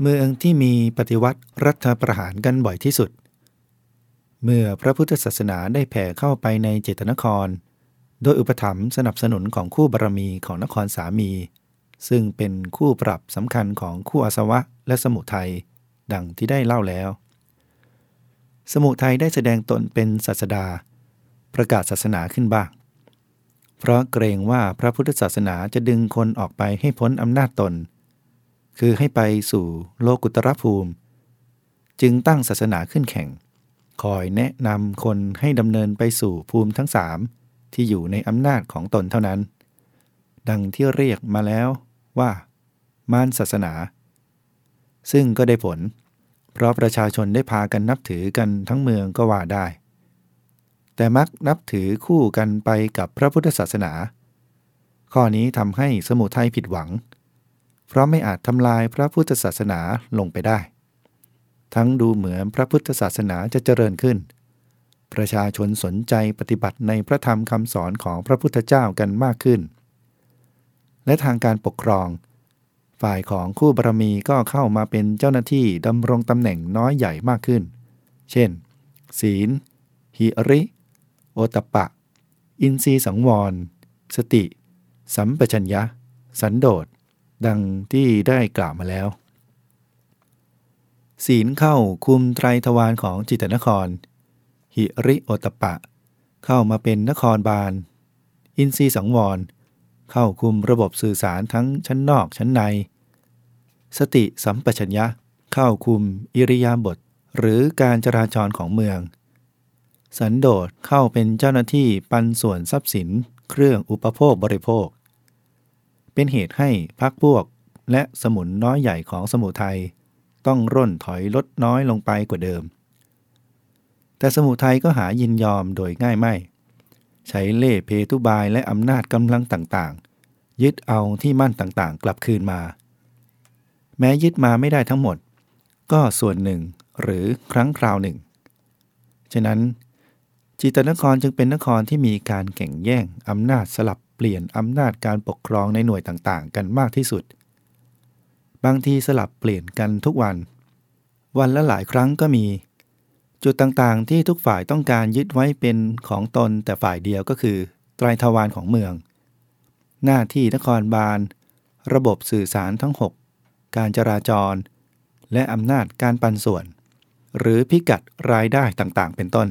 เมืองที่มีปฏิวัติรัฐประหารกันบ่อยที่สุด เมื่อพระพุทธศาสนาได้แผ่เข้าไปในเจตนคร โดยอุปถัมภ์สนับสนุนของคู่บารมีของนครสามี ซึ่งเป็นคู่ปรับสำคัญของคู่อาสวะและสมุทัยดังที่ได้เล่าแล้ว สมุทัยได้แสดงตนเป็นศาสดา ประกาศศาสนาขึ้นบ้าง เพราะเกรงว่าพระพุทธศาสนาจะดึงคนออกไปให้พ้นอำนาจตน คือให้ไปสู่โลกุตรภูมิ จึงตั้งศาสนาขึ้นแข่ง คอยแนะนำคนให้ดำเนินไปสู่ภูมิทั้งสาม ที่อยู่ในอำนาจของตนเท่านั้น ดังที่เรียกมาแล้วว่า มารศาสนา ซึ่งก็ได้ผล เพราะประชาชนได้พากันนับถือกันทั้งเมืองก็ว่าได้ แต่มักนับถือคู่กันไปกับพระพุทธศาสนา ข้อนี้ทำให้สมุทัยผิดหวัง เพราะไม่อาจทำลายพระพุทธศาสนาลงไปได้ ทั้งดูเหมือนพระพุทธศาสนาจะเจริญขึ้น ประชาชนสนใจปฏิบัติในพระธรรมคำสอนของพระพุทธเจ้ากันมากขึ้น และทางการปกครอง ฝ่ายของคู่บารมีก็เข้ามาเป็นเจ้าหน้าที่ดำรงตำแหน่งน้อยใหญ่มากขึ้น เช่น ศีล หิริ โอตปะ อินทรีสังวร สติ สัมปชัญญะ สันโดษ ดังที่ได้กล่าวมาแล้ว ศีลเข้าคุมไตรทวารของจิตนคร หิริโอตปะ เข้ามาเป็นนครบาล อินทรีสังวร เข้าคุมระบบสื่อสารทั้งชั้นนอกชั้นใน สติสัมปชัญญะ เข้าคุมอิริยาบถหรือการจราจรของเมือง สันโดษเข้าเป็นเจ้าหน้าที่ปันส่วนทรัพย์สิน เครื่องอุปโภคบริโภค เป็นเหตุให้พักพวกและสมุนน้อยใหญ่ของสมุทัยต้องร่นถอยลดน้อยลงไปกว่าเดิม แต่สมุทัยก็หายินยอมโดยง่ายไม่ ใช้เล่เพทุบายและอำนาจกำลังต่างๆ ยึดเอาที่มั่นต่างๆ กลับคืนมา แม้ยึดมาไม่ได้ทั้งหมด ก็ส่วนหนึ่งหรือครั้งคราวหนึ่ง ฉะนั้น จิตนครจึงเป็นนครที่มีการแข่งแย่งอำนาจสลับเปลี่ยนอำนาจการปกครองในหน่วยต่างๆ กันมากที่สุด บางทีสลับเปลี่ยนกันทุกวัน วันละหลายครั้งก็มี จุดต่างๆ ที่ทุกฝ่ายต้องการยึดไว้เป็นของตนแต่ฝ่ายเดียวก็คือ ไตรทวารของเมือง หน้าที่นครบาล ระบบสื่อสารทั้ง 6 การจราจร และอำนาจการปันส่วน หรือพิกัดรายได้ต่างๆ เป็นต้น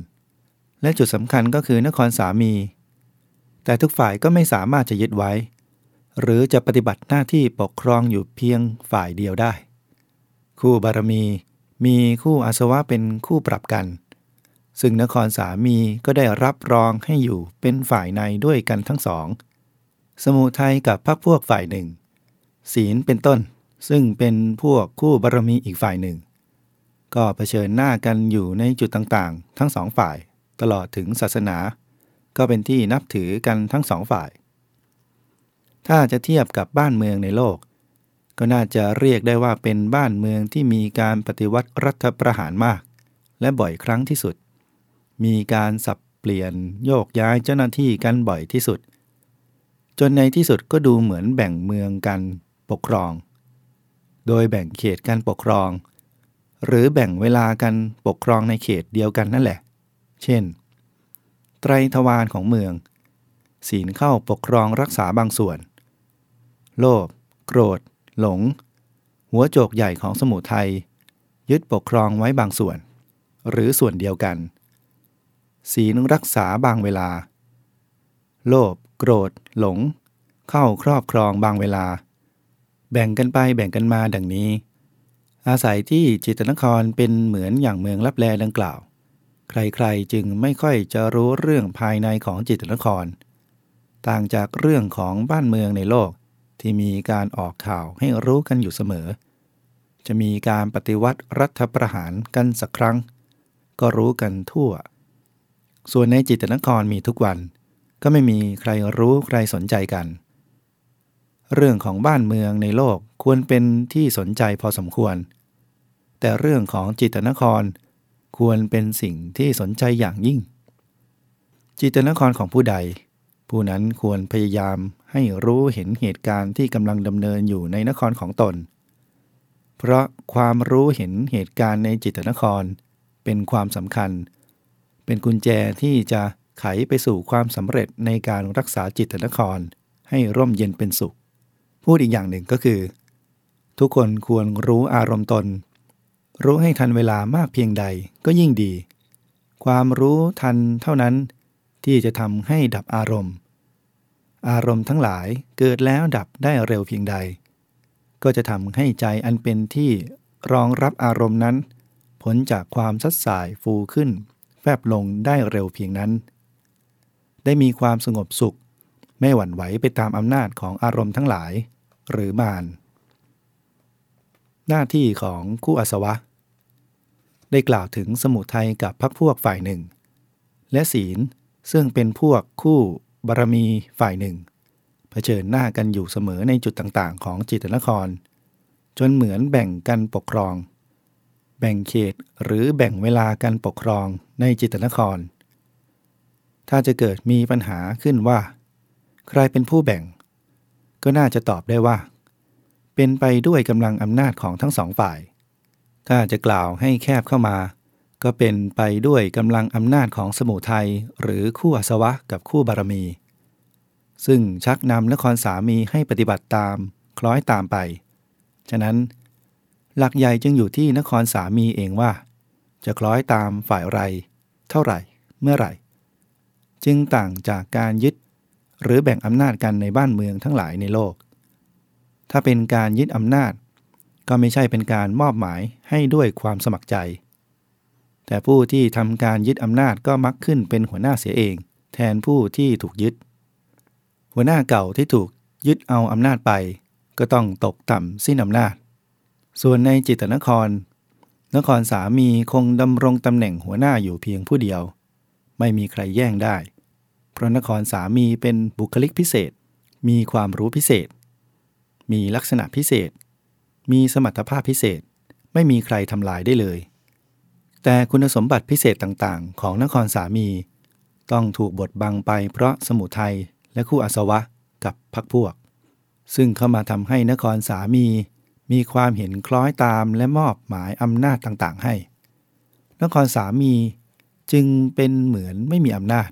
และจุดสำคัญก็คือนครสามี แต่ทุกฝ่ายก็ไม่สามารถจะยึดไว้ หรือจะปฏิบัติหน้าที่ปกครองอยู่เพียงฝ่ายเดียวได้ คู่บารมี มีคู่อาสวะเป็นคู่ปรับกัน ซึ่งนครสามีก็ได้รับรองให้อยู่เป็นฝ่ายในด้วยกันทั้งสอง สมุทัยกับพรรคพวกฝ่ายหนึ่ง ศีลเป็นต้น ซึ่งเป็นพวกคู่บารมีอีกฝ่ายหนึ่ง ก็เผชิญหน้ากันอยู่ในจุดต่างๆ ทั้งสองฝ่ายตลอดถึงศาสนา ก็เป็นที่นับถือกันทั้งสองฝ่าย ถ้าจะเทียบกับบ้านเมืองในโลก ก็น่าจะเรียกได้ว่าเป็นบ้านเมืองที่มีการปฏิวัติรัฐประหารมาก และบ่อยครั้งที่สุด มีการสับเปลี่ยนโยกย้ายเจ้าหน้าที่กันบ่อยที่สุด จนในที่สุดก็ดูเหมือนแบ่งเมืองกันปกครอง โดยแบ่งเขตการปกครอง หรือแบ่งเวลากันปกครองในเขตเดียวกันนั่นแหละ เช่น ไตรทวารของเมือง ศีลเข้าปกครองรักษาบางส่วน โลภโกรธ หลง หัวโจกใหญ่ของสมุทัยยึดปกครองไว้บางส่วน หรือส่วนเดียวกัน ศีลรักษาบางเวลา โลภโกรธ หลง เข้าครอบครองบางเวลา แบ่งกันไปแบ่งกันมาดังนี้ อาศัยที่จิตนครเป็นเหมือนอย่างเมืองรับแลดังกล่าว ใครๆจึงไม่ค่อยจะรู้เรื่องภายในของจิตนคร ต่างจากเรื่องของบ้านเมืองในโลก ที่มีการออกข่าวให้รู้กันอยู่เสมอ จะมีการปฏิวัติรัฐประหารกันสักครั้ง ก็รู้กันทั่ว ส่วนในจิตนครมีทุกวัน ก็ไม่มีใครรู้ใครสนใจกัน เรื่องของบ้านเมืองในโลกควรเป็นที่สนใจพอสมควร แต่เรื่องของจิตนครควรเป็นสิ่งที่สนใจอย่างยิ่ง จิตนครของผู้ใด ผู้นั้นควรพยายาม ให้รู้เห็นเหตุการณ์ที่กำลังดำเนินอยู่ในนครของตน เพราะความรู้เห็นเหตุการณ์ในจิตนคร เป็นความสำคัญ เป็นกุญแจที่จะไขไปสู่ความสำเร็จในการรักษาจิตนคร ให้ร่มเย็นเป็นสุข พูดอีกอย่างหนึ่งก็คือ ทุกคนควรรู้อารมณ์ตน รู้ให้ทันเวลามากเพียงใดก็ยิ่งดี ความรู้ทันเท่านั้นที่จะทำให้ดับอารมณ์ อารมณ์ทั้งหลายเกิดแล้วดับได้เร็วเพียงใด ก็จะทำให้ใจอันเป็นที่รองรับอารมณ์นั้นพ้นจากความสัดสายฟูขึ้น แฟบลงได้เร็วเพียงนั้น ได้มีความสงบสุข ไม่หวั่นไหวไปตามอำนาจของอารมณ์ทั้งหลาย หรือมานหน้าที่ของคู่อสวะ ได้กล่าวถึงสมุทัยกับพักพวกฝ่ายหนึ่ง และศีลซึ่งเป็นพวกคู่ บารมีฝ่ายหนึ่ง เผชิญหน้ากันอยู่เสมอในจุดต่างๆ ของจิตนคร จนเหมือนแบ่งกันปกครอง แบ่งเขตหรือแบ่งเวลาการปกครองในจิตนคร ถ้าจะเกิดมีปัญหาขึ้นว่า ใครเป็นผู้แบ่ง ก็น่าจะตอบได้ว่า เป็นไปด้วยกำลังอำนาจของทั้งสองฝ่าย ถ้าจะกล่าวให้แคบเข้ามา ก็เป็นไปด้วยกำลังอำนาจของสมุทัยหรือคู่อสวะกับคู่บารมี ซึ่งชักนำนครสามีให้ปฏิบัติตามคล้อยตามไป ฉะนั้น หลักใหญ่จึงอยู่ที่นครสามีเองว่า จะคล้อยตามฝ่ายไร เท่าไหร่ เมื่อไหร่ จึงต่างจากการยึด หรือแบ่งอำนาจกันในบ้านเมืองทั้งหลายในโลก ถ้าเป็นการยึดอำนาจ ก็ไม่ใช่เป็นการมอบหมายให้ด้วยความสมัครใจ แต่ผู้ที่ทำการยึดอำนาจก็มักขึ้นเป็นหัวหน้าเสียเอง แทนผู้ที่ถูกยึด หัวหน้าเก่าที่ถูกยึดเอาอำนาจไป ก็ต้องตกต่ำสิ้นอำนาจ ส่วนในจิตนคร นครสามีคงดำรงตำแหน่งหัวหน้าอยู่เพียงผู้เดียว ไม่มีใครแย่งได้ เพราะนครสามีเป็นบุคลิกพิเศษ มีความรู้พิเศษ มีลักษณะพิเศษ มีสมรรถภาพพิเศษ ไม่มีใครทำลายได้เลย แต่คุณสมบัติพิเศษต่างๆ ของนครสามี ต้องถูกบดบังไปเพราะสมุทัยและคู่อสวะกับพักพวก ซึ่งเข้ามาทำให้นครสามี มีความเห็นคล้อยตามและมอบหมายอำนาจต่างๆ ให้ นครสามีจึงเป็นเหมือนไม่มีอำนาจ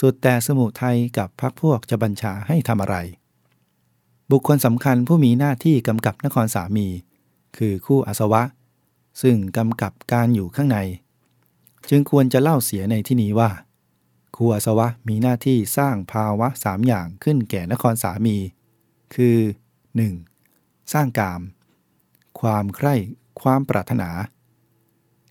สุดแต่สมุทัยกับพรรคพวกจะบัญชาให้ทำอะไร บุคคลสำคัญผู้มีหน้าที่กำกับนครสามี คือคู่อสวะ ซึ่งกำกับการอยู่ข้างใน จึงควรจะเล่าเสียในที่นี้ว่าคู่อสวะมีหน้าที่สร้างภาวะสามอย่างขึ้นแก่นครสามี คือ 1. สร้างกาม ความใคร่ความปรารถนา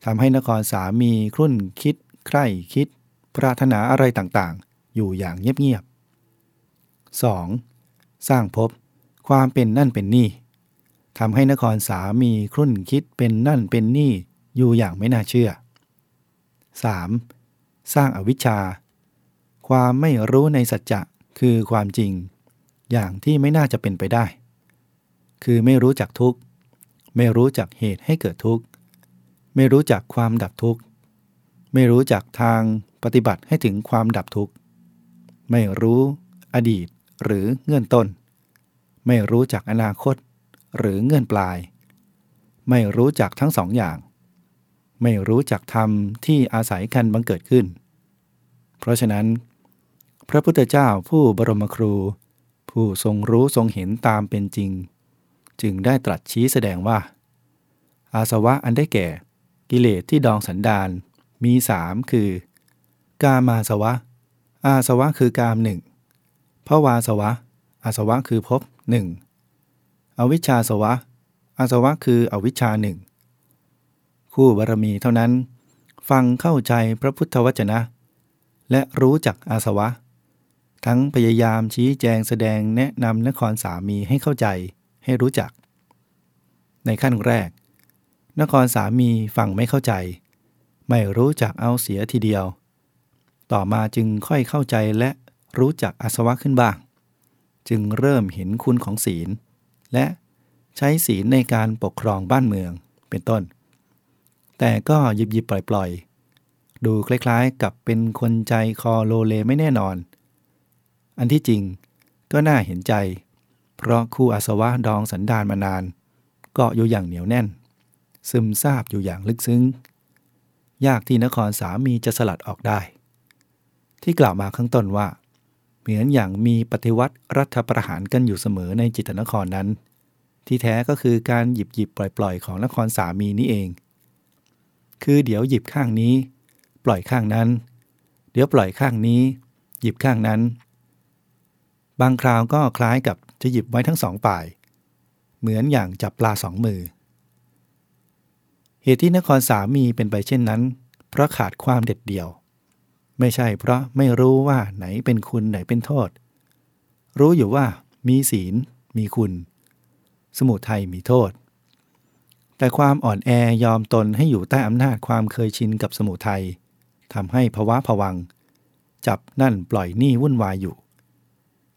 ทำให้นครสามีครุ่นคิด ใคร่คิด ปรารถนาอะไรต่างๆ อยู่อย่างเงียบๆ 2. สร้างภพความเป็นนั่นเป็นนี่ ทำให้นครสามีครุ่นคิดเป็นนั่นเป็นนี่อยู่อย่างไม่น่าเชื่อ 3. สร้างอาวิชชา ความไม่รู้ในสัจจะคือความจริง อย่างที่ไม่น่าจะเป็นไปได้ คือไม่รู้จักทุกข์ ไม่รู้จักเหตุให้เกิดทุกข์ ไม่รู้จักความดับทุกข์ ไม่รู้จักทางปฏิบัติให้ถึงความดับทุกข์ ไม่รู้อดีตหรือเงื่อนต้น ไม่รู้จักอนาคต หรือเงื่อนปลาย ไม่รู้จักทั้งสองอย่าง ไม่รู้จักธรรมที่อาศัยกันบังเกิดขึ้น เพราะฉะนั้น พระพุทธเจ้าผู้บรมครู ผู้ทรงรู้ทรงเห็นตามเป็นจริง จึงได้ตรัสชี้แสดงว่า อาสวะอันได้แก่ กิเลสที่ดองสันดานมีสามคือ กามาสวะ อาสวะคือกามหนึ่งภวาสวะ อาสวะคือภพหนึ่ง อวิชชาสวะ อาสวะคืออวิชชาหนึ่ง คู่บารมีเท่านั้น ฟังเข้าใจพระพุทธวจนะ และรู้จักอาสวะ ทั้งพยายามชี้แจงแสดงแนะนำนครสามีให้เข้าใจให้รู้จัก ในขั้นแรก นครสามีฟังไม่เข้าใจ ไม่รู้จักเอาเสียทีเดียว ต่อมาจึงค่อยเข้าใจและรู้จักอาสวะขึ้นบ้าง จึงเริ่มเห็นคุณของศีล และใช้ศีลในการปกครองบ้านเมืองเป็นต้น แต่ก็หยิบหยิบปล่อยปล่อยดูคล้ายๆ กับเป็นคนใจคอโลเลไม่แน่นอน อันที่จริงก็น่าเห็นใจ เพราะคู่อาสวะดองสันดานมานาน เกาะอยู่อย่างเหนียวแน่น ซึมซาบอยู่อย่างลึกซึ้ง ยากที่นครสามีจะสลัดออกได้ ที่กล่าวมาข้างต้นว่า เหมือนอย่างมีปฏิวัติรัฐประหารกันอยู่เสมอในจิตนครนั้น ที่แท้ก็คือการหยิบหยิบปล่อยปล่อยของนครสามีนี่เอง คือเดี๋ยวหยิบข้างนี้ ปล่อยข้างนั้น เดี๋ยวปล่อยข้างนี้ หยิบข้างนั้น บางคราวก็คล้ายกับจะหยิบไว้ทั้งสองฝ่าย เหมือนอย่างจับปลาสองมือ เหตุที่นครสามีเป็นไปเช่นนั้น เพราะขาดความเด็ดเดี่ยว ไม่ใช่เพราะไม่รู้ว่าไหนเป็นคุณไหนเป็นโทษ รู้อยู่ว่ามีศีลมีคุณ สมุทัยมีโทษ แต่ความอ่อนแอยอมตนให้อยู่ใต้อำนาจความเคยชินกับสมุทัยทำให้ภาวะผวัง จับนั่นปล่อยนี่วุ่นวายอยู่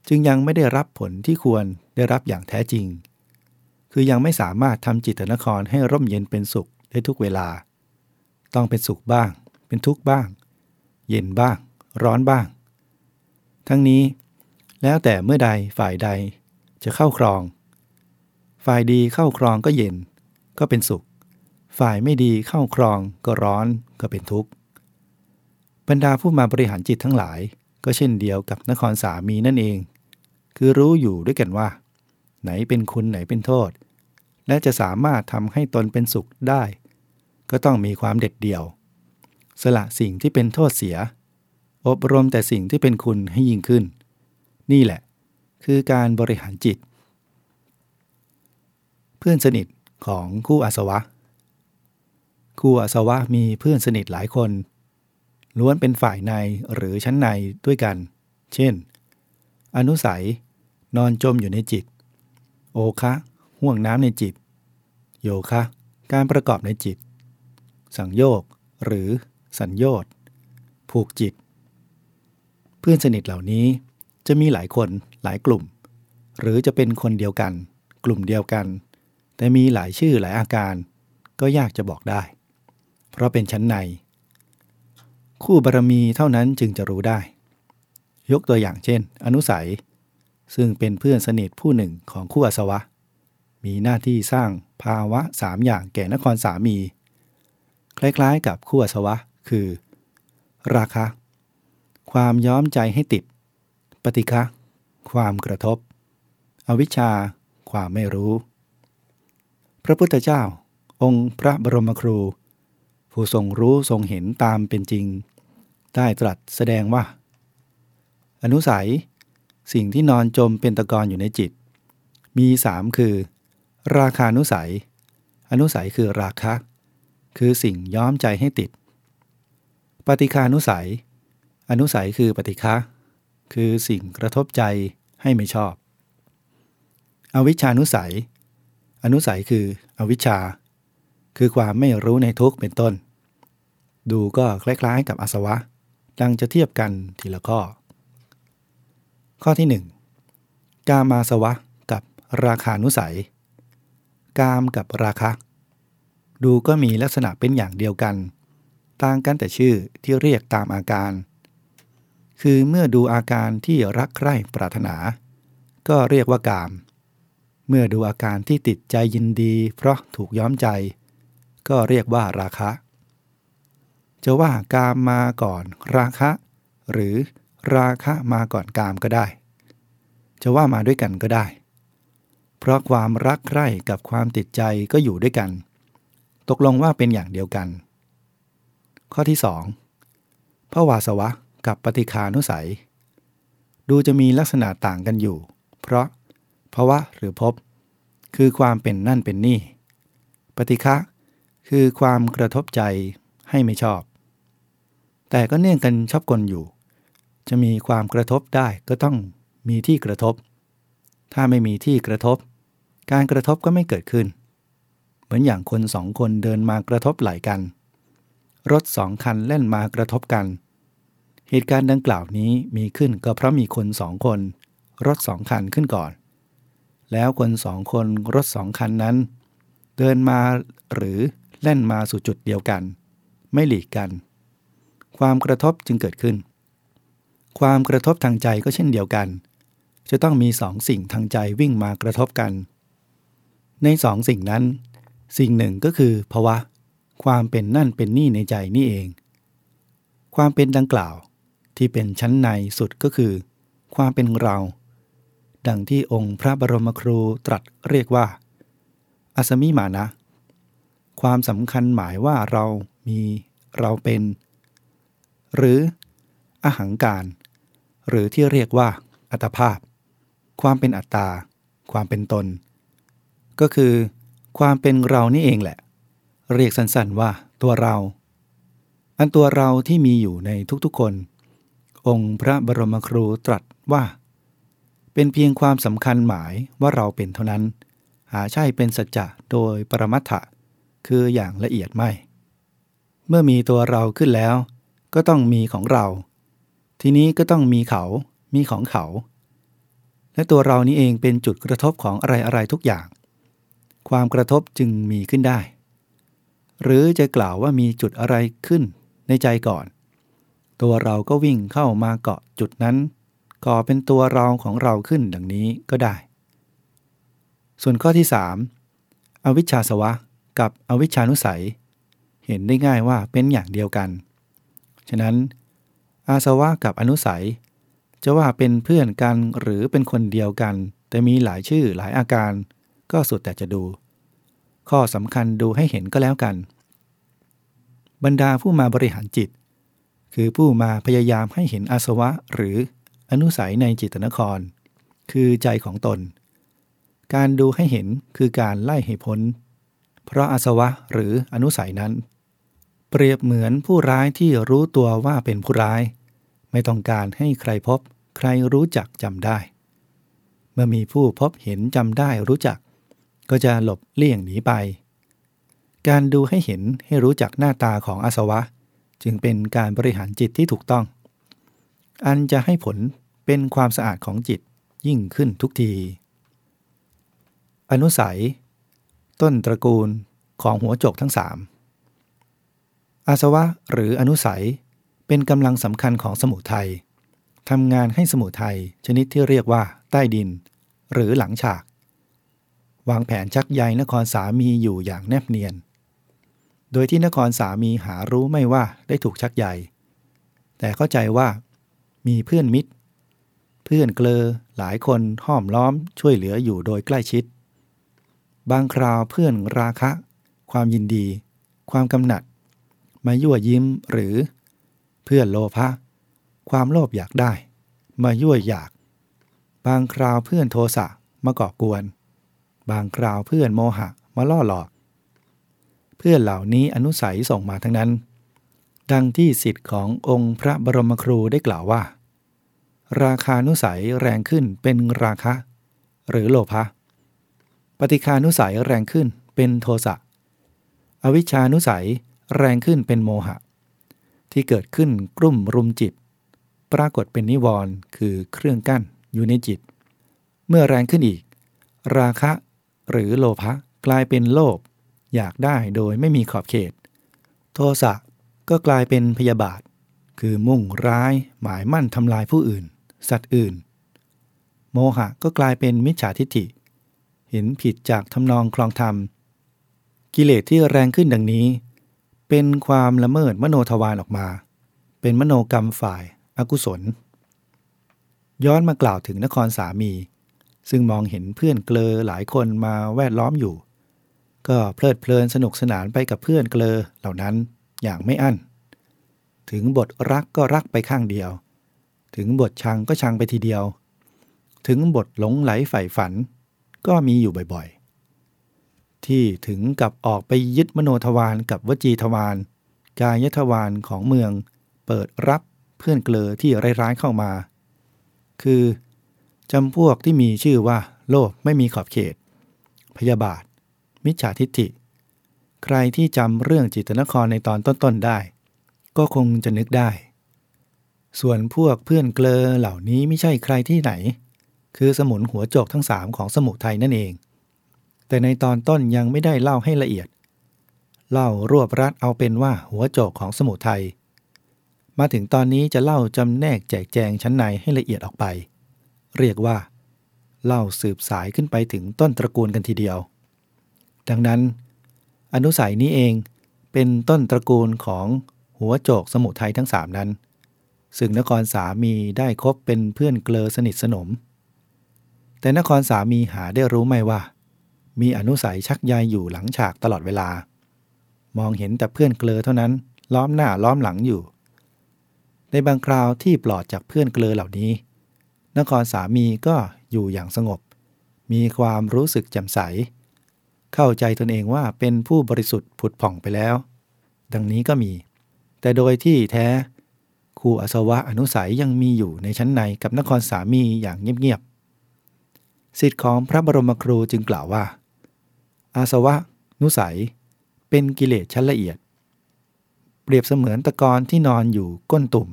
จึงยังไม่ได้รับผลที่ควรได้รับอย่างแท้จริง คือยังไม่สามารถทำจิตนครให้ร่มเย็นเป็นสุขได้ทุกเวลา ต้องเป็นสุขบ้าง เป็นทุกข์บ้าง เย็นบ้าง ร้อนบ้าง ทั้งนี้ แล้วแต่เมื่อใดฝ่ายใดจะเข้าครอง ฝ่ายดีเข้าครองก็เย็น ก็เป็นสุข ฝ่ายไม่ดีเข้าครองก็ร้อนก็เป็นทุกข์บรรดาผู้มาบริหารจิตทั้งหลาย ก็เช่นเดียวกับนครสามีนั่นเอง คือรู้อยู่ด้วยกันว่า ไหนเป็นคุณไหนเป็นโทษ และจะสามารถทำให้ตนเป็นสุขได้ ก็ต้องมีความเด็ดเดี่ยว สละสิ่งที่เป็นโทษเสีย อบรมแต่สิ่งที่เป็นคุณให้ยิ่งขึ้น นี่แหละ คือการบริหารจิต เพื่อนสนิทของคู่อาสวะ คู่อาสวะมีเพื่อนสนิทหลายคน ล้วนเป็นฝ่ายในหรือชั้นในด้วยกัน เช่น อนุสัย นอนจมอยู่ในจิต โอคะ ห่วงน้ำในจิต โยคะ การประกอบในจิต สังโยกหรือ สัญโยชน์ผูกจิต เพื่อนสนิทเหล่านี้จะมีหลายคนหลายกลุ่ม หรือจะเป็นคนเดียวกัน กลุ่มเดียวกัน แต่มีหลายชื่อหลายอาการ ก็ยากจะบอกได้ เพราะเป็นชั้นใน คู่บารมีเท่านั้นจึงจะรู้ได้ ยกตัวอย่างเช่น อนุสัย ซึ่งเป็นเพื่อนสนิทผู้หนึ่งของคู่อสวะ มีหน้าที่สร้างภาวะสามอย่างแก่นครสามี คล้ายๆ กับคู่อสวะ คือ ราคะ ความย้อมใจให้ติด ปฏิฆะความกระทบ อวิชชา ความไม่รู้ พระพุทธเจ้า องค์พระบรมครู ผู้ทรงรู้ทรงเห็นตามเป็นจริง ได้ตรัสแสดงว่า อนุสัย สิ่งที่นอนจมเป็นตะกอนอยู่ในจิต มีสามคือ ราคานุสัย อนุสัยคือราคะ คือสิ่งย้อมใจให้ติด ปฏิคานุสัย อนุสัยคือปฏิฆะคือสิ่งกระทบใจให้ไม่ชอบ อวิชานุสัย อนุสัยคืออวิชชา คือความไม่รู้ในทุกข์เป็นต้น ดูก็คล้ายๆกับอาสวะ ดังจะเทียบกันทีละข้อ ข้อที่ 1 กามาสวะกับราคานุสัย กามกับราคะ ดูก็มีลักษณะเป็นอย่างเดียวกัน ต่างกันแต่ชื่อที่เรียกตามอาการ คือเมื่อดูอาการที่รักใคร่ปรารถนา ก็เรียกว่ากาม เมื่อดูอาการที่ติดใจยินดี เพราะถูกย้อมใจ ก็เรียกว่าราคะ จะว่ากามมาก่อนราคะ หรือราคะมาก่อนกามก็ได้ จะว่ามาด้วยกันก็ได้ เพราะความรักใคร่กับความติดใจก็อยู่ด้วยกัน ตกลงว่าเป็นอย่างเดียวกัน ข้อที่ 2 พระวาสวะกับปฏิคานุสัย ดูจะมีลักษณะต่างกันอยู่ เพราะภาวะหรือภพคือความเป็นนั่นเป็นนี่ ปฏิฆะคือความกระทบใจให้ไม่ชอบ แต่ก็เนื่องกันชอบกลอยู่ จะมีความกระทบได้ก็ต้องมีที่กระทบ ถ้าไม่มีที่กระทบ การกระทบก็ไม่เกิดขึ้น เหมือนอย่างคนสองคนเดินมากระทบไหลกัน รถสองคันเล่นมากระทบกัน เหตุการณ์ดังกล่าวนี้มีขึ้นก็เพราะมีคนสองคน รถสองคันขึ้นก่อน แล้วคนสองคนรถสองคันนั้น เดินมาหรือเล่นมาสู่จุดเดียวกัน ไม่หลีกกัน ความกระทบจึงเกิดขึ้น ความกระทบทางใจก็เช่นเดียวกัน จะต้องมีสองสิ่งทางใจวิ่งมากระทบกัน ในสองสิ่งนั้น สิ่งหนึ่งก็คือภาวะ ความเป็นนั่นเป็นนี่ในใจนี่เอง ความเป็นดังกล่าวที่เป็นชั้นในสุดก็คือ ความเป็นเรา ดังที่องค์พระบรมครูตรัสเรียกว่า อสมิมานะ ความสำคัญหมายว่าเรามีเราเป็น หรือ อหังการ หรือที่เรียกว่า อัตภาพ ความเป็นอัตตา ความเป็นตน ก็คือ ความเป็นเรานี่เองแหละ เรียกสั้นๆว่าตัวเรา อันตัวเราที่มีอยู่ในทุกๆคน องค์พระบรมครูตรัสว่า เป็นเพียงความสำคัญหมายว่าเราเป็นเท่านั้น หาใช่เป็นสัจจะโดยปรมัตถะคืออย่างละเอียดไม่ เมื่อมีตัวเราขึ้นแล้ว ก็ต้องมีของเรา ทีนี้ก็ต้องมีเขา มีของเขา และตัวเรานี้เองเป็นจุดกระทบของอะไรๆทุกอย่าง ความกระทบจึงมีขึ้นได้ หรือจะกล่าวว่ามีจุดอะไรขึ้นในใจก่อน ตัวเราก็วิ่งเข้ามาเกาะจุดนั้น ก่อเป็นตัวเราของเราขึ้นดังนี้ก็ได้ ส่วนข้อที่ 3 อวิชชาสวะ กับอวิชชานุสัย เห็นได้ง่ายว่าเป็นอย่างเดียวกัน ฉะนั้น อาสวะกับอนุสัย จะว่าเป็นเพื่อนกันหรือเป็นคนเดียวกัน แต่มีหลายชื่อหลายอาการ ก็สุดแต่จะดู ข้อสำคัญดูให้เห็นก็แล้วกัน บรรดาผู้มาบริหารจิต คือผู้มาพยายามให้เห็นอาสวะหรืออนุสัยในจิตนคร คือใจของตน การดูให้เห็นคือการไล่ให้พ้น เพราะอาสวะหรืออนุสัยนั้น เปรียบเหมือนผู้ร้ายที่รู้ตัวว่าเป็นผู้ร้าย ไม่ต้องการให้ใครพบ ใครรู้จักจำได้ เมื่อมีผู้พบเห็นจำได้รู้จัก ก็จะหลบเลี่ยงหนีไป การดูให้เห็นให้รู้จักหน้าตาของอาสวะ จึงเป็นการบริหารจิตที่ถูกต้อง อันจะให้ผลเป็นความสะอาดของจิตยิ่งขึ้นทุกที อนุสัย ต้นตระกูลของหัวโจกทั้งสามอาสวะหรืออนุสัยเป็นกำลังสำคัญของสมุทัยทำงานให้สมุทัยชนิดที่เรียกว่าใต้ดิน หรือหลังฉาก วางแผนชักใยนครสามีอยู่อย่างแนบเนียน โดยที่นครสามีหารู้ไม่ว่าได้ถูกชักใย แต่เข้าใจว่า มีเพื่อนมิตร เพื่อนเกลอหลายคนห้อมล้อมช่วยเหลืออยู่โดยใกล้ชิด บางคราวเพื่อนราคะ ความยินดี ความกำหนัด มายั่วยิ้มหรือ เพื่อนโลภะความโลภอยากได้ มายั่วอยาก บางคราวเพื่อนโทสะมาก่อกวน บางคราวเพื่อนโมหะมาล่อหลอก เพื่อนเหล่านี้อนุสัยส่งมาทั้งนั้น ดังที่สิทธิ์ขององค์พระบรมครูได้กล่าวว่า ราคานุสัยแรงขึ้นเป็นราคะ หรือโลภะปฏิคานุสัยแรงขึ้นเป็นโทสะอวิชานุสัยแรงขึ้นเป็นโมหะ ที่เกิดขึ้นกลุ่มรุมจิต ปรากฏเป็นนิวรณ์คือเครื่องกั้นอยู่ในจิต เมื่อแรงขึ้นอีก ราคะ หรือโลภะกลายเป็นโลภอยากได้โดยไม่มีขอบเขต โทสะก็กลายเป็นพยาบาท คือมุ่งร้ายหมายมั่นทำลายผู้อื่น สัตว์อื่น โมหะก็กลายเป็นมิจฉาทิฏฐิ เห็นผิดจากทำนองคลองธรรม กิเลสที่แรงขึ้นดังนี้ เป็นความละเมิดมโนทวารออกมา เป็นมโนกรรมฝ่ายอากุศล ย้อนมากล่าวถึงนครสามี ซึ่งมองเห็นเพื่อนเกลอหลายคนมาแวดล้อมอยู่ ก็เพลิดเพลินสนุกสนานไปกับเพื่อนเกลอเหล่านั้นอย่างไม่อั้น ถึงบทรักก็รักไปข้างเดียว ถึงบทชังก็ชังไปทีเดียว ถึงบทหลงไหลใฝ่ฝัน ก็มีอยู่บ่อยๆ ที่ถึงกับออกไปยึดมโนทวารกับวจีทวารกายทวารของเมือง เปิดรับเพื่อนเกลอที่ร้ายๆเข้ามา คือ จำพวกที่มีชื่อว่าโลภไม่มีขอบเขต พยาบาท มิจฉาทิฏฐิ ใครที่จำเรื่องจิตนครในตอนต้นๆได้ ก็คงจะนึกได้ ส่วนพวกเพื่อนเกลอเหล่านี้ไม่ใช่ใครที่ไหน คือสมุนหัวโจกทั้งสามของสมุทัยนั่นเอง แต่ในตอนต้นยังไม่ได้เล่าให้ละเอียด เล่ารวบรัดเอาเป็นว่าหัวโจกของสมุทัยมาถึงตอนนี้จะเล่าจำแนกแจกแจงชั้นในให้ละเอียดออกไป เรียกว่า เล่าสืบสายขึ้นไปถึงต้นตระกูลกันทีเดียว ดังนั้น อนุสัยนี้เองเป็นต้นตระกูลของหัวโจกสมุทัยทั้งสามนั้น ซึ่งนครสามีได้คบเป็นเพื่อนเกลอสนิทสนม แต่นครสามีหาได้รู้ไหมว่า มีอนุสัยชักใยอยู่หลังฉากตลอดเวลา มองเห็นแต่เพื่อนเกลอเท่านั้นล้อมหน้าล้อมหลังอยู่ ในบางคราวที่ปลอดจากเพื่อนเกลอเหล่านี้ นครสามีก็อยู่อย่างสงบ มีความรู้สึกแจ่มใส เข้าใจตนเองว่าเป็นผู้บริสุทธิ์ผุดผ่องไปแล้ว ดังนี้ก็มี แต่โดยที่แท้ครูอาสวะอนุสัยยังมีอยู่ในชั้นในกับนครสามีอย่างเงียบๆสิทธิ์ของพระบรมครูจึงกล่าวว่า อาสวะ นุสัย เป็นกิเลสชั้นละเอียด เปรียบเสมือนตะกอนที่นอนอยู่ก้นตุ่ม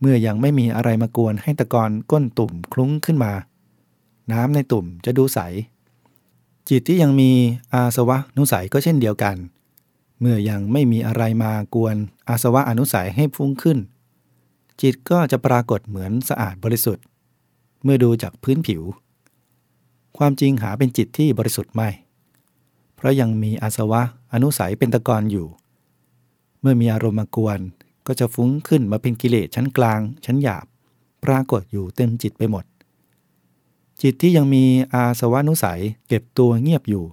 เมื่อยังไม่มีอะไรมากวนให้ตะกอนก้นตุ่มคลุ้งขึ้นมา น้ำในตุ่มจะดูใส จิตที่ยังมีอาสวะนุสัยก็เช่นเดียวกัน เมื่อยังไม่มีอะไรมากวนอาสวะอนุสัยให้ฟุ้งขึ้น จิตก็จะปรากฏเหมือนสะอาดบริสุทธิ์ เมื่อดูจากพื้นผิว ความจริงหาเป็นจิตที่บริสุทธิ์ไม่ เพราะยังมีอาสวะอนุสัยเป็นตะกอนอยู่ เมื่อมีอารมณ์มากวน ก็จะฟุ้งขึ้นมาเป็นกิเลสชั้นกลาง ชั้นหยาบ ปรากฏอยู่เต็มจิตไปหมด จิตที่ยังมีอาสวะนุสัยเก็บตัวเงียบอยู่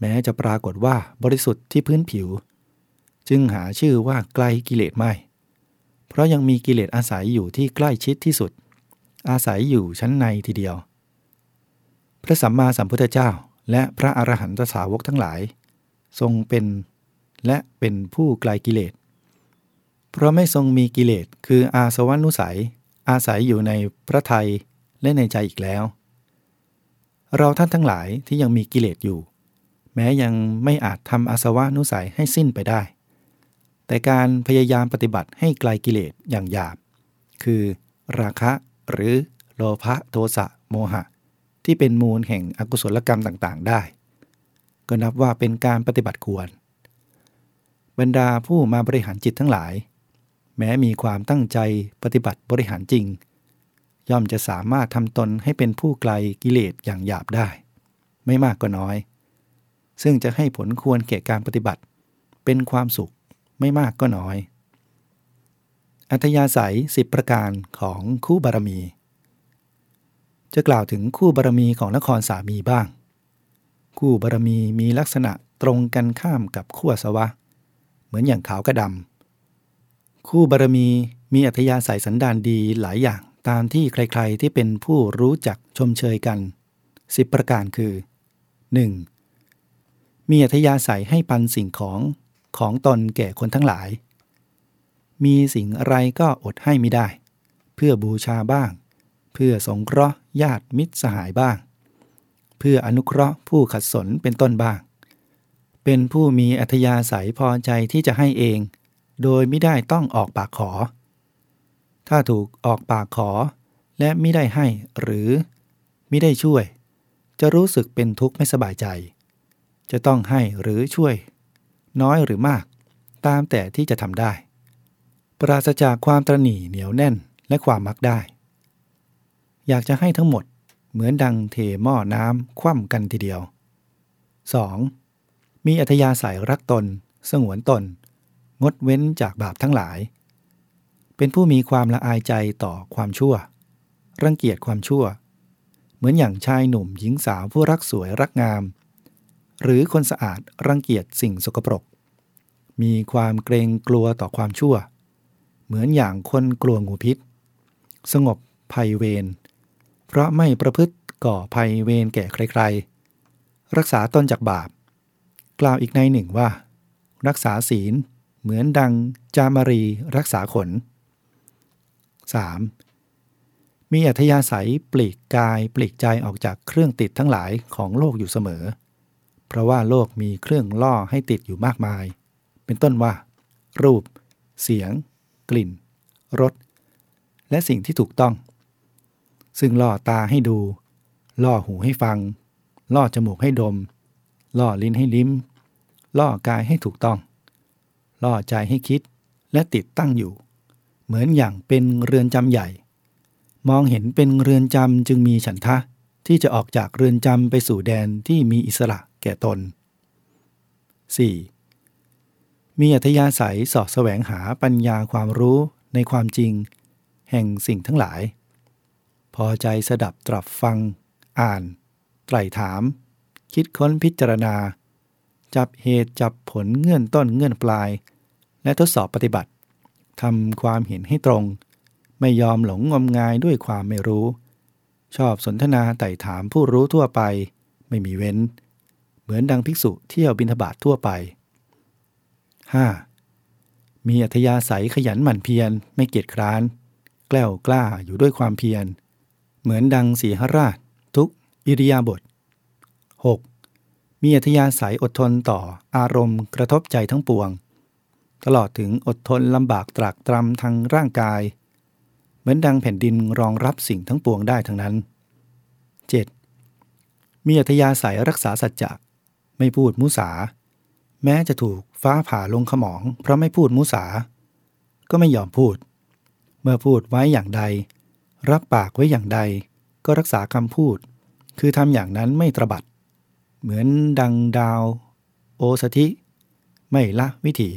แม้จะปรากฏว่าบริสุทธิ์ที่พื้นผิว จึงหาชื่อว่าไกลกิเลสไม่ เพราะยังมีกิเลสอาศัยอยู่ที่ใกล้ชิดที่สุด อาศัยอยู่ชั้นในทีเดียว พระสัมมาสัมพุทธเจ้าและพระอรหันตสาวกทั้งหลาย ทรงเป็นและเป็นผู้ไกลกิเลส เพราะไม่ทรงมีกิเลสคืออาสวนุสัย อาศัยอยู่ในพระไทยและในใจอีกแล้ว เราท่านทั้งหลายที่ยังมีกิเลสอยู่ แม้ยังไม่อาจทำอาสวะนุสัยให้สิ้นไปได้ แต่การพยายามปฏิบัติให้ไกลกิเลสอย่างหยาบ คือ ราคะหรือโลภะโทสะโมหะ ที่เป็นมูลแห่งอกุศลกรรมต่างๆ ได้ ก็นับว่าเป็นการปฏิบัติควร บรรดาผู้มาบริหารจิตทั้งหลาย แม้มีความตั้งใจปฏิบัติบริหารจริง ย่อมจะสามารถทำตนให้เป็นผู้ไกลกิเลสอย่างหยาบได้ ไม่มากก็น้อย ซึ่งจะให้ผลควรแก่การปฏิบัติ เป็นความสุขไม่มากก็น้อย อัธยาศัยสิบประการของคู่บารมี จะกล่าวถึงคู่บารมีของนครสามีบ้าง คู่บารมีมีลักษณะตรงกันข้ามกับคู่สวะ เหมือนอย่างขาวกระดำ คู่บารมีมีอัธยาศัยสันดานดีหลายอย่างตามที่ใครๆที่เป็นผู้รู้จักชมเชยกันสิบประการคือ 1. มีอัธยาศัยให้ปันสิ่งของของตนแก่คนทั้งหลาย มีสิ่งอะไรก็อดให้ไม่ได้ เพื่อบูชาบ้าง เพื่อสงเคราะห์ญาติมิตรสหายบ้าง เพื่ออนุเคราะห์ผู้ขัดสนเป็นต้นบ้าง เป็นผู้มีอัธยาศัยพอใจที่จะให้เอง โดยไม่ได้ต้องออกปากขอ ถ้าถูกออกปากขอ และไม่ได้ให้หรือไม่ได้ช่วย จะรู้สึกเป็นทุกข์ไม่สบายใจ จะต้องให้หรือช่วย น้อยหรือมาก ตามแต่ที่จะทำได้ ปราศจากความตรหนี่เหนียวแน่นและความมักได้ อยากจะให้ทั้งหมดเหมือนดังเทหม้อน้ำคว่ำกันทีเดียว 2. มีอัธยาศัยรักตน สงวนตน งดเว้นจากบาปทั้งหลาย เป็นผู้มีความละอายใจต่อความชั่ว รังเกียจความชั่ว เหมือนอย่างชายหนุ่มหญิงสาวผู้รักสวยรักงาม หรือคนสะอาดรังเกียจสิ่งสกปรก มีความเกรงกลัวต่อความชั่ว เหมือนอย่างคนกลัวงูพิษ สงบภัยเวร เพราะไม่ประพฤติก่อภัยเวรแก่ใครๆ รักษาตนจากบาป กล่าวอีกในหนึ่งว่า รักษาศีล เหมือนดังจามารีรักษาขน 3. มีอัธยาศัยปลีกกายปลีกใจออกจากเครื่องติดทั้งหลายของโลกอยู่เสมอ เพราะว่าโลกมีเครื่องล่อให้ติดอยู่มากมาย เป็นต้นว่า รูป เสียง กลิ่นรสและสิ่งที่ถูกต้อง ซึ่งล่อตาให้ดู ล่อหูให้ฟัง ล่อจมูกให้ดม ล่อลิ้นให้ลิ้ม ล่อกายให้ถูกต้อง ล่อใจให้คิดและติดตั้งอยู่ เหมือนอย่างเป็นเรือนจำใหญ่ มองเห็นเป็นเรือนจำจึงมีฉันทะที่จะออกจากเรือนจำไปสู่แดนที่มีอิสระแก่ตน 4. มีอัธยาศัยสอดแสวงหาปัญญาความรู้ในความจริง แห่งสิ่งทั้งหลาย พอใจสดับตรับฟัง อ่าน ไตรถาม คิดค้นพิจารณา จับเหตุจับผลเงื่อนต้นเงื่อนปลาย และทดสอบปฏิบัติทำความเห็นให้ตรง ไม่ยอมหลงงมงายด้วยความไม่รู้ ชอบสนทนาไต่ถามผู้รู้ทั่วไป ไม่มีเว้น เหมือนดังภิกษุเที่ยวบิณฑบาตทั่วไป 5. มีอัธยาศัยขยันหมั่นเพียรไม่เกียจคร้าน แกล้วกล้าอยู่ด้วยความเพียร เหมือนดังสีหราช ทุกอิริยาบถ 6. มีอัธยาศัยอดทนต่ออารมณ์กระทบใจทั้งปวง ตลอดถึงอดทนลำบากตรากตรำทางร่างกาย เหมือนดังแผ่นดินรองรับสิ่งทั้งปวงได้ทั้งนั้น 7. มีอัธยาศัยรักษาสัจจะไม่พูดมุสา แม้จะถูกฟ้าผ่าลงขมอง เพราะไม่พูดมุสา ก็ไม่ยอมพูด เมื่อพูดไว้อย่างใด รับปากไว้อย่างใด ก็รักษาคำพูด คือทำอย่างนั้นไม่ตรบัด เหมือนดังดาว โอสถิ ไม่ละวิถี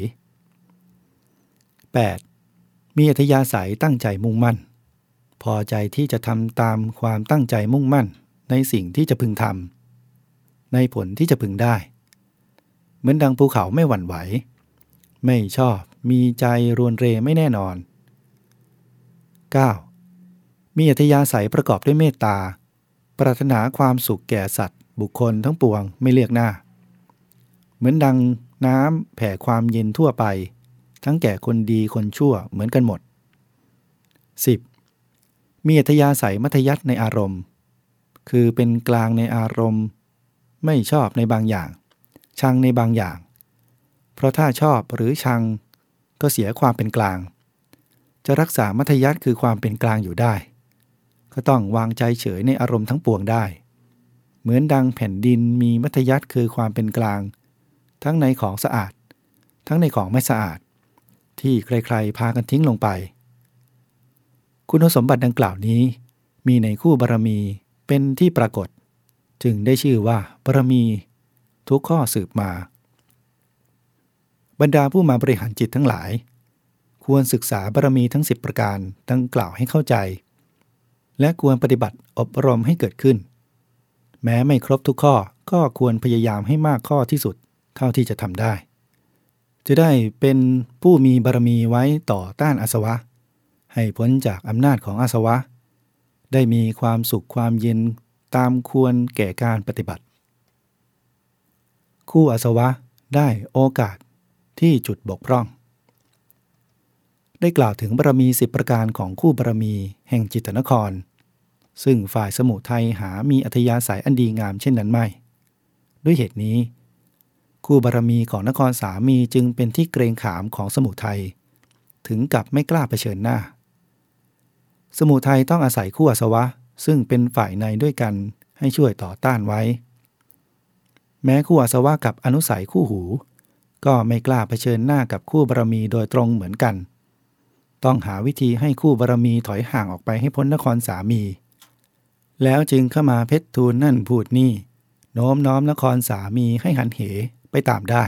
8. มีอัธยาศัยตั้งใจมุ่งมั่น พอใจที่จะทำตามความตั้งใจมุ่งมั่นในสิ่งที่จะพึงทำในผลที่จะพึงได้ เหมือนดังภูเขาไม่หวั่นไหว ไม่ชอบมีใจรวนเรไม่แน่นอน 9. มีอัธยาศัยประกอบด้วยเมตตา ปรารถนาความสุขแก่สัตว์ บุคคลทั้งปวงไม่เลียกหน้า เหมือนดังน้ำแผ่ความเย็นทั่วไป ทั้งแก่คนดีคนชั่วเหมือนกันหมด 10. มีอัธยาศัยมัธยัติในอารมณ์ คือเป็นกลางในอารมณ์ ไม่ชอบในบางอย่าง ชังในบางอย่าง เพราะถ้าชอบหรือชังก็เสียความเป็นกลาง จะรักษามัธยัติคือความเป็นกลางอยู่ได้ ก็ต้องวางใจเฉยในอารมณ์ทั้งปวงได้ เหมือนดังแผ่นดินมีมัธยัติคือความเป็นกลาง ทั้งในของสะอาด ทั้งในของไม่สะอาด ที่ใครๆพากันทิ้งลงไป คุณสมบัติดังกล่าวนี้ มีในคู่บารมีเป็นที่ปรากฏ จึงได้ชื่อว่าบารมี ทุกข้อสืบมา บรรดาผู้มาบริหารจิตทั้งหลาย ควรศึกษาบารมีทั้ง 10 ประการดังกล่าวให้เข้าใจ และควรปฏิบัติอบรมให้เกิดขึ้น แม้ไม่ครบทุกข้อก็ควรพยายามให้มากข้อที่สุด เท่าที่จะทำได้ จะได้เป็นผู้มีบารมีไว้ต่อต้านอาสวะ ให้พ้นจากอำนาจของอาสวะ ได้มีความสุขความเย็นตามควรแก่การปฏิบัติ คู่อาสวะได้โอกาสที่จุดบกพร่อง ได้กล่าวถึงบารมีสิบประการของคู่บารมีแห่งจิตตนคร ซึ่งฝ่ายสมุทัยหามีอัธยาศัยอันดีงามเช่นนั้นไม่ ด้วยเหตุนี้ คู่บารมีของนครสามีจึงเป็นที่เกรงขามของสมุทัยถึงกับไม่กล้าเผชิญหน้า สมุทัยต้องอาศัยคู่อาสวะ ซึ่งเป็นฝ่ายในด้วยกันให้ช่วยต่อต้านไว้ แม้คู่อาสวะกับอนุสัยคู่หู ก็ไม่กล้าเผชิญหน้ากับคู่บารมีโดยตรงเหมือนกัน ต้องหาวิธีให้คู่บารมีถอยห่างออกไปให้พ้นนครสามี แล้วจึงเข้ามาเพชรทูลนั่นพูดนี่ โน้มน้อมนครสามีให้หันเหไปตามได้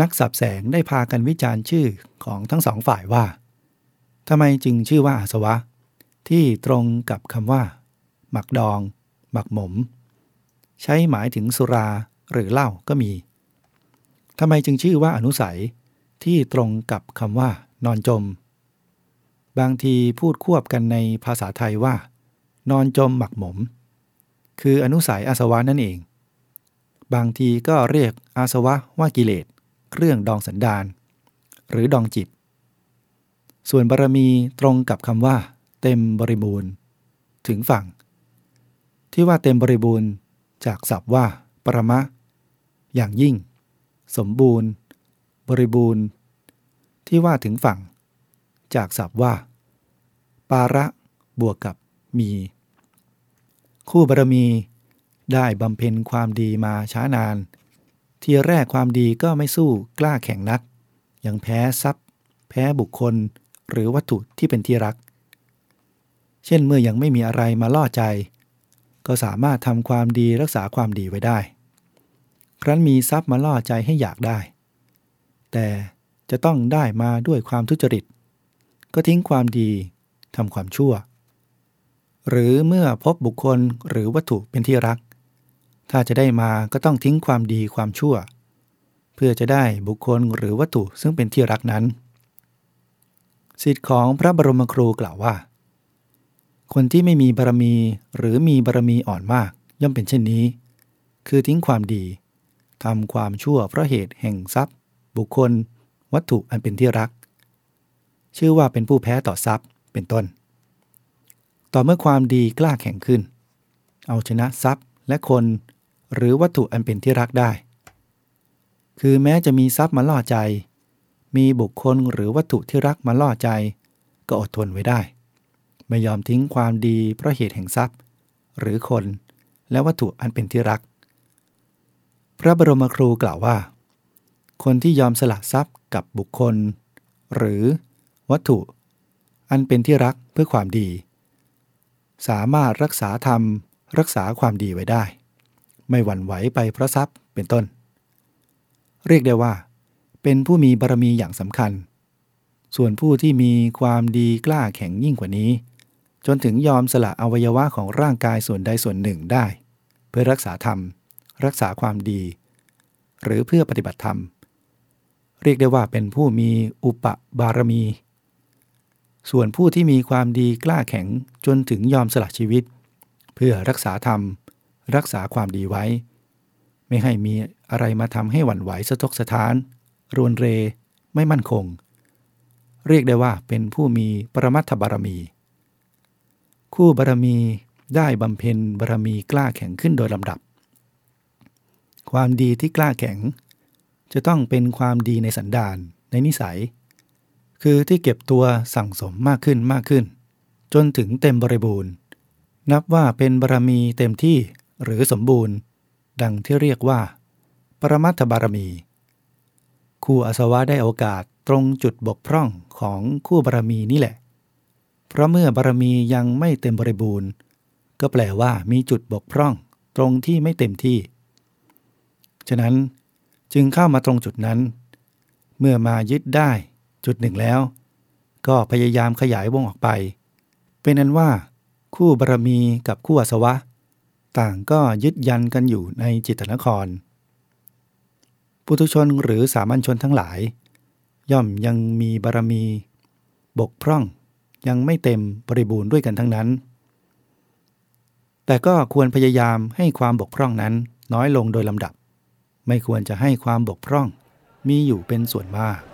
นักสับแสงได้พากันวิจารณ์ชื่อของทั้งสองฝ่ายว่าทำไมจึงชื่อว่าอาสวะ ที่ตรงกับคำว่า หมักดอง หมักหมม ใช้หมายถึงสุราหรือเหล้าก็มีทำไมจึงชื่อว่าอนุสัยที่ตรงกับคำว่า นอนจม บางทีพูดควบกันในภาษาไทยว่า นอนจมหมักหมม คืออนุสัยอาสวะนั่นเอง บางทีก็เรียกอาสวะว่ากิเลส เครื่องดองสันดาน หรือดองจิต ส่วนบารมีตรงกับคำว่า เต็มบริบูรณ์ ถึงฝั่ง ที่ว่าเต็มบริบูรณ์ จากศัพท์ว่า ปรมะ อย่างยิ่ง สมบูรณ์ บริบูรณ์ ที่ว่าถึงฝั่ง จากศัพท์ว่า ปาระบวกกับ มี คู่บารมีได้บำเพ็ญความดีมาช้านาน ทีแรกความดีก็ไม่สู้กล้าแข่งนัก ยังแพ้ทรัพย์ แพ้บุคคลหรือวัตถุที่เป็นที่รัก เช่นเมื่อยังไม่มีอะไรมาล่อใจ ก็สามารถทำความดีรักษาความดีไว้ได้ ครั้นมีทรัพย์มาล่อใจให้อยากได้ แต่จะต้องได้มาด้วยความทุจริต ก็ทิ้งความดีทำความชั่ว หรือเมื่อพบบุคคลหรือวัตถุเป็นที่รัก ถ้าจะได้มาก็ต้องทิ้งความดีความชั่ว เพื่อจะได้บุคคลหรือวัตถุซึ่งเป็นที่รักนั้นสิทธิของพระบรมครูกล่าวว่า คนที่ไม่มีบารมีหรือมีบารมีอ่อนมากย่อมเป็นเช่นนี้ คือทิ้งความดีทำความชั่วเพราะเหตุแห่งทรัพย์ บุคคล วัตถุอันเป็นที่รัก ชื่อว่าเป็นผู้แพ้ต่อทรัพย์เป็นต้น ต่อเมื่อความดีกล้าแข่งขึ้น เอาชนะทรัพย์และคนหรือวัตถุอันเป็นที่รักได้ คือแม้จะมีทรัพย์มาล่อใจ มีบุคคลหรือวัตถุที่รักมาล่อใจ ก็อดทนไว้ได้ ไม่ยอมทิ้งความดีเพราะเหตุแห่งทรัพย์ หรือคนและวัตถุอันเป็นที่รัก พระบรมครูกล่าวว่า คนที่ยอมสละทรัพย์กับบุคคล หรือวัตถุ อันเป็นที่รักเพื่อความดี สามารถรักษาธรรม รักษาความดีไว้ได้ ไม่หวั่นไหวไปเพราะทรัพย์เป็นต้น เรียกได้ว่า เป็นผู้มีบารมีอย่างสำคัญ ส่วนผู้ที่มีความดีกล้าแข็งยิ่งกว่านี้ จนถึงยอมสละอวัยวะของร่างกายส่วนใดส่วนหนึ่งได้ เพื่อรักษาธรรม รักษาความดี หรือเพื่อปฏิบัติธรรม เรียกได้ว่าเป็นผู้มีอุปบารมี ส่วนผู้ที่มีความดีกล้าแข็งจนถึงยอมสละชีวิต เพื่อรักษาธรรม รักษาความดีไว้ ไม่ให้มีอะไรมาทำให้หวั่นไหวสะทกสะท้าน รวนเร ไม่มั่นคง เรียกได้ว่าเป็นผู้มีปรมัตถบารมี คู่บารมีได้บำเพ็ญบารมีกล้าแข็งขึ้นโดยลำดับ ความดีที่กล้าแข็ง จะต้องเป็นความดีในสันดานในนิสัย คือที่เก็บตัวสั่งสมมากขึ้นมากขึ้น จนถึงเต็มบริบูรณ์ นับว่าเป็นบารมีเต็มที่หรือสมบูรณ์ ดังที่เรียกว่า ปรมัตถบารมี คู่อสวะได้โอกาสตรงจุดบกพร่องของคู่บารมีนี่แหละ เพราะเมื่อบารมียังไม่เต็มบริบูรณ์ ก็แปลว่ามีจุดบกพร่อง ตรงที่ไม่เต็มที่ ฉะนั้นจึงเข้ามาตรงจุดนั้น เมื่อมายึดได้ จุดหนึ่งแล้ว ก็พยายามขยายวงออกไป เป็นนั้นว่า คู่บารมีกับคู่อสวะ ต่างก็ยึดยันกันอยู่ในจิตนคร ปุถุชนหรือสามัญชนทั้งหลาย ย่อมยังมีบารมี บกพร่องยังไม่เต็มบริบูรณ์ด้วยกันทั้งนั้น แต่ก็ควรพยายามให้ความบกพร่องนั้นน้อยลงโดยลำดับ ไม่ควรจะให้ความบกพร่องมีอยู่เป็นส่วนมาก